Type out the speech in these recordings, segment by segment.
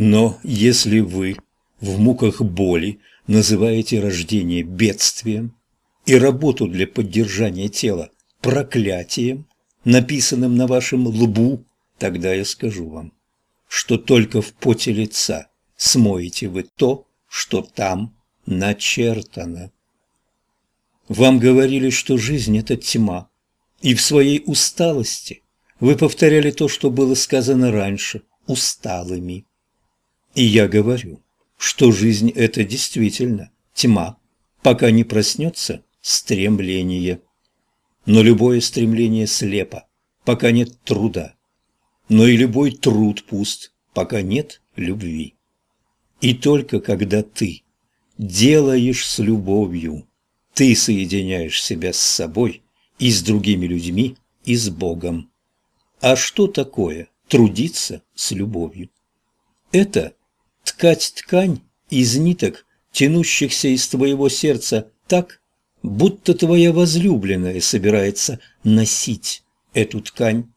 Но если вы в муках боли называете рождение бедствием и работу для поддержания тела проклятием, написанным на вашем лбу, тогда я скажу вам, что только в поте лица смоете вы то, что там начертано. Вам говорили, что жизнь – это тьма, и в своей усталости вы повторяли то, что было сказано раньше, усталыми. И я говорю, что жизнь – это действительно тьма, пока не проснется стремление. Но любое стремление слепо, пока нет труда. Но и любой труд пуст, пока нет любви. И только когда ты делаешь с любовью, ты соединяешь себя с собой и с другими людьми, и с Богом. А что такое трудиться с любовью? Это ткать ткань из ниток, тянущихся из твоего сердца так, будто твоя возлюбленная собирается носить эту ткань.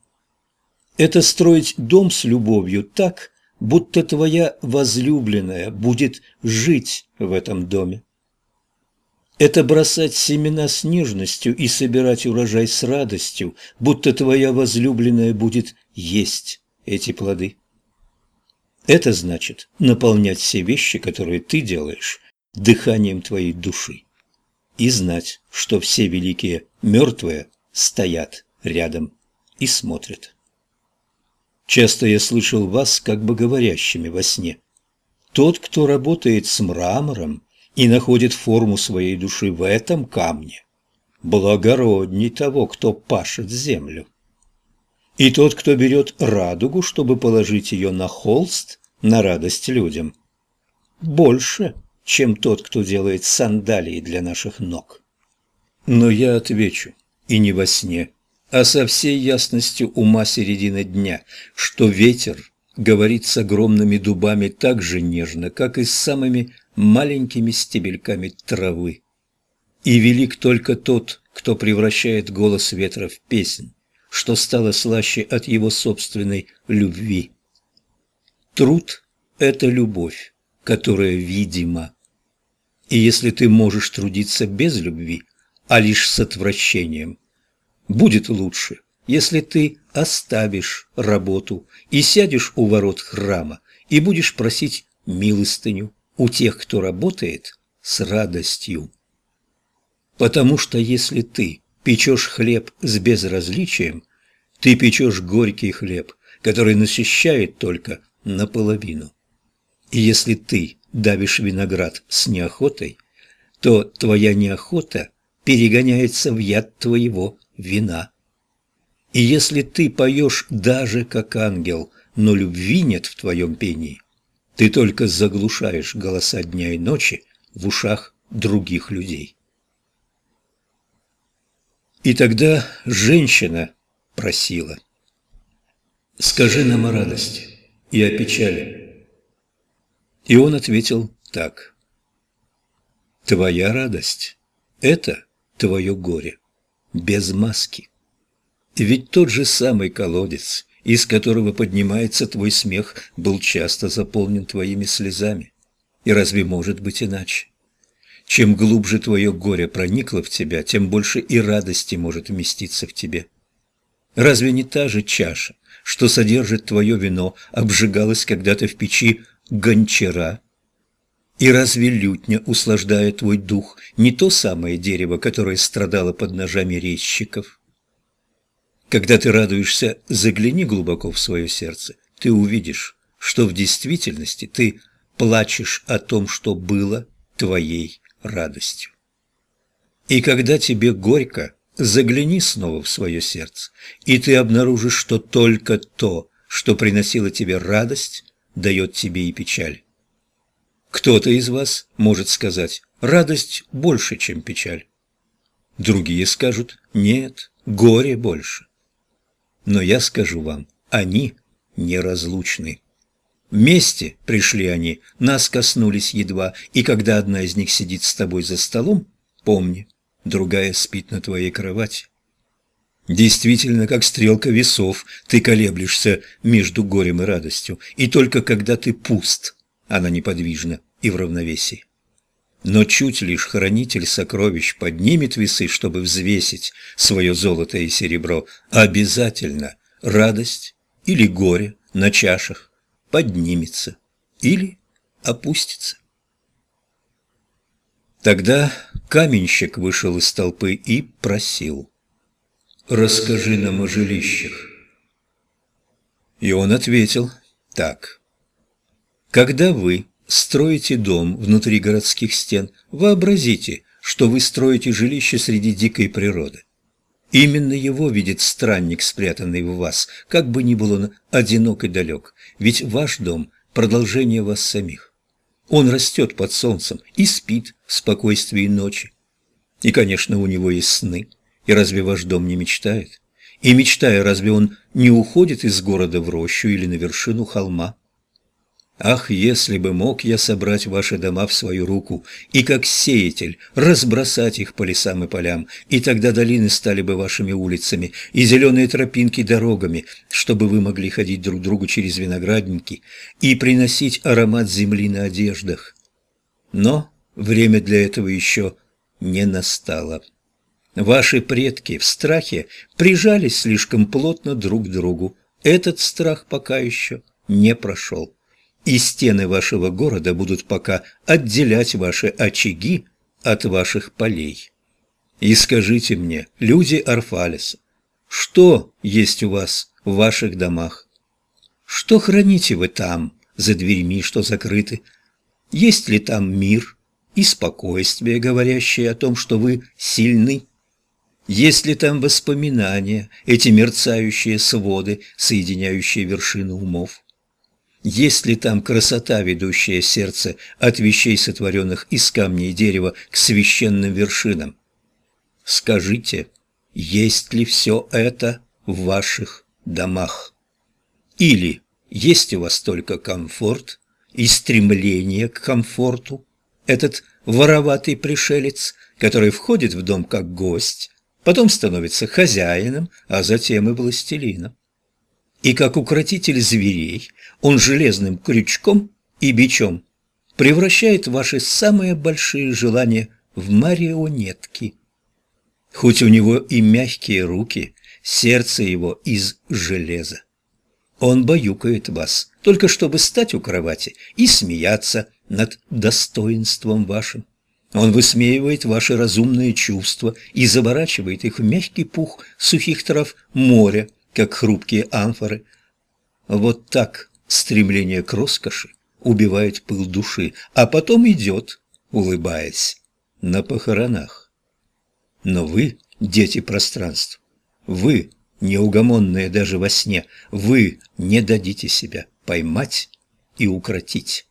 Это строить дом с любовью так, будто твоя возлюбленная будет жить в этом доме. Это бросать семена с нежностью и собирать урожай с радостью, будто твоя возлюбленная будет есть эти плоды. Это значит наполнять все вещи, которые ты делаешь, дыханием твоей души. И знать, что все великие мертвые стоят рядом и смотрят. Часто я слышал вас как бы говорящими во сне. Тот, кто работает с мрамором и находит форму своей души в этом камне, благородней того, кто пашет землю. И тот, кто берет радугу, чтобы положить ее на холст, на радость людям, больше, чем тот, кто делает сандалии для наших ног. Но я отвечу, и не во сне, а со всей ясностью ума середины дня, что ветер говорит с огромными дубами так же нежно, как и с самыми маленькими стебельками травы. И велик только тот, кто превращает голос ветра в песнь, что стало слаще от его собственной любви. Труд – это любовь, которая видима. И если ты можешь трудиться без любви, а лишь с отвращением, будет лучше, если ты оставишь работу и сядешь у ворот храма и будешь просить милостыню у тех, кто работает с радостью. Потому что если ты печешь хлеб с безразличием, ты печешь горький хлеб, который насыщает только наполовину. И если ты давишь виноград с неохотой, то твоя неохота перегоняется в яд твоего вина. И если ты поешь даже как ангел, но любви нет в твоем пении, ты только заглушаешь голоса дня и ночи в ушах других людей. И тогда женщина просила, «Скажи нам о радости и о печали». И он ответил так, «Твоя радость – это твое горе, без маски. Ведь тот же самый колодец, из которого поднимается твой смех, был часто заполнен твоими слезами. И разве может быть иначе? Чем глубже твое горе проникло в тебя, тем больше и радости может вместиться в тебе. Разве не та же чаша, что содержит твое вино, обжигалась когда-то в печи гончара? И разве лютня, услаждая твой дух, не то самое дерево, которое страдало под ножами резчиков? Когда ты радуешься, загляни глубоко в свое сердце, ты увидишь, что в действительности ты плачешь о том, что было твоей радостью. И когда тебе горько, загляни снова в свое сердце, и ты обнаружишь, что только то, что приносило тебе радость, дает тебе и печаль. Кто-то из вас может сказать «радость больше, чем печаль». Другие скажут «нет, горе больше». Но я скажу вам, они неразлучны. Вместе пришли они, нас коснулись едва, и когда одна из них сидит с тобой за столом, помни, другая спит на твоей кровати. Действительно, как стрелка весов, ты колеблешься между горем и радостью, и только когда ты пуст, она неподвижна и в равновесии. Но чуть лишь хранитель сокровищ поднимет весы, чтобы взвесить свое золото и серебро, обязательно радость или горе на чашах поднимется или опустится. Тогда каменщик вышел из толпы и просил «Расскажи нам о жилищах». И он ответил так. «Когда вы строите дом внутри городских стен, вообразите, что вы строите жилище среди дикой природы. Именно его видит странник, спрятанный в вас, как бы ни был он одинок и далек, ведь ваш дом – продолжение вас самих. Он растет под солнцем и спит в спокойствии ночи. И, конечно, у него есть сны. И разве ваш дом не мечтает? И мечтая, разве он не уходит из города в рощу или на вершину холма? Ах, если бы мог я собрать ваши дома в свою руку и как сеятель разбросать их по лесам и полям, и тогда долины стали бы вашими улицами, и зеленые тропинки дорогами, чтобы вы могли ходить друг другу через виноградники и приносить аромат земли на одеждах. Но время для этого еще не настало. Ваши предки в страхе прижались слишком плотно друг к другу. Этот страх пока еще не прошел и стены вашего города будут пока отделять ваши очаги от ваших полей. И скажите мне, люди Арфалиса, что есть у вас в ваших домах? Что храните вы там, за дверьми, что закрыты? Есть ли там мир и спокойствие, говорящее о том, что вы сильны? Есть ли там воспоминания, эти мерцающие своды, соединяющие вершины умов? Есть ли там красота, ведущая сердце от вещей, сотворенных из камня и дерева, к священным вершинам? Скажите, есть ли все это в ваших домах? Или есть у вас только комфорт и стремление к комфорту? Этот вороватый пришелец, который входит в дом как гость, потом становится хозяином, а затем и властелином. И как укротитель зверей он железным крючком и бичом превращает ваши самые большие желания в марионетки. Хоть у него и мягкие руки, сердце его из железа. Он баюкает вас, только чтобы стать у кровати и смеяться над достоинством вашим. Он высмеивает ваши разумные чувства и заворачивает их в мягкий пух сухих трав моря, как хрупкие амфоры. Вот так стремление к роскоши убивает пыл души, а потом идет, улыбаясь, на похоронах. Но вы, дети пространств, вы, неугомонные даже во сне, вы не дадите себя поймать и укротить.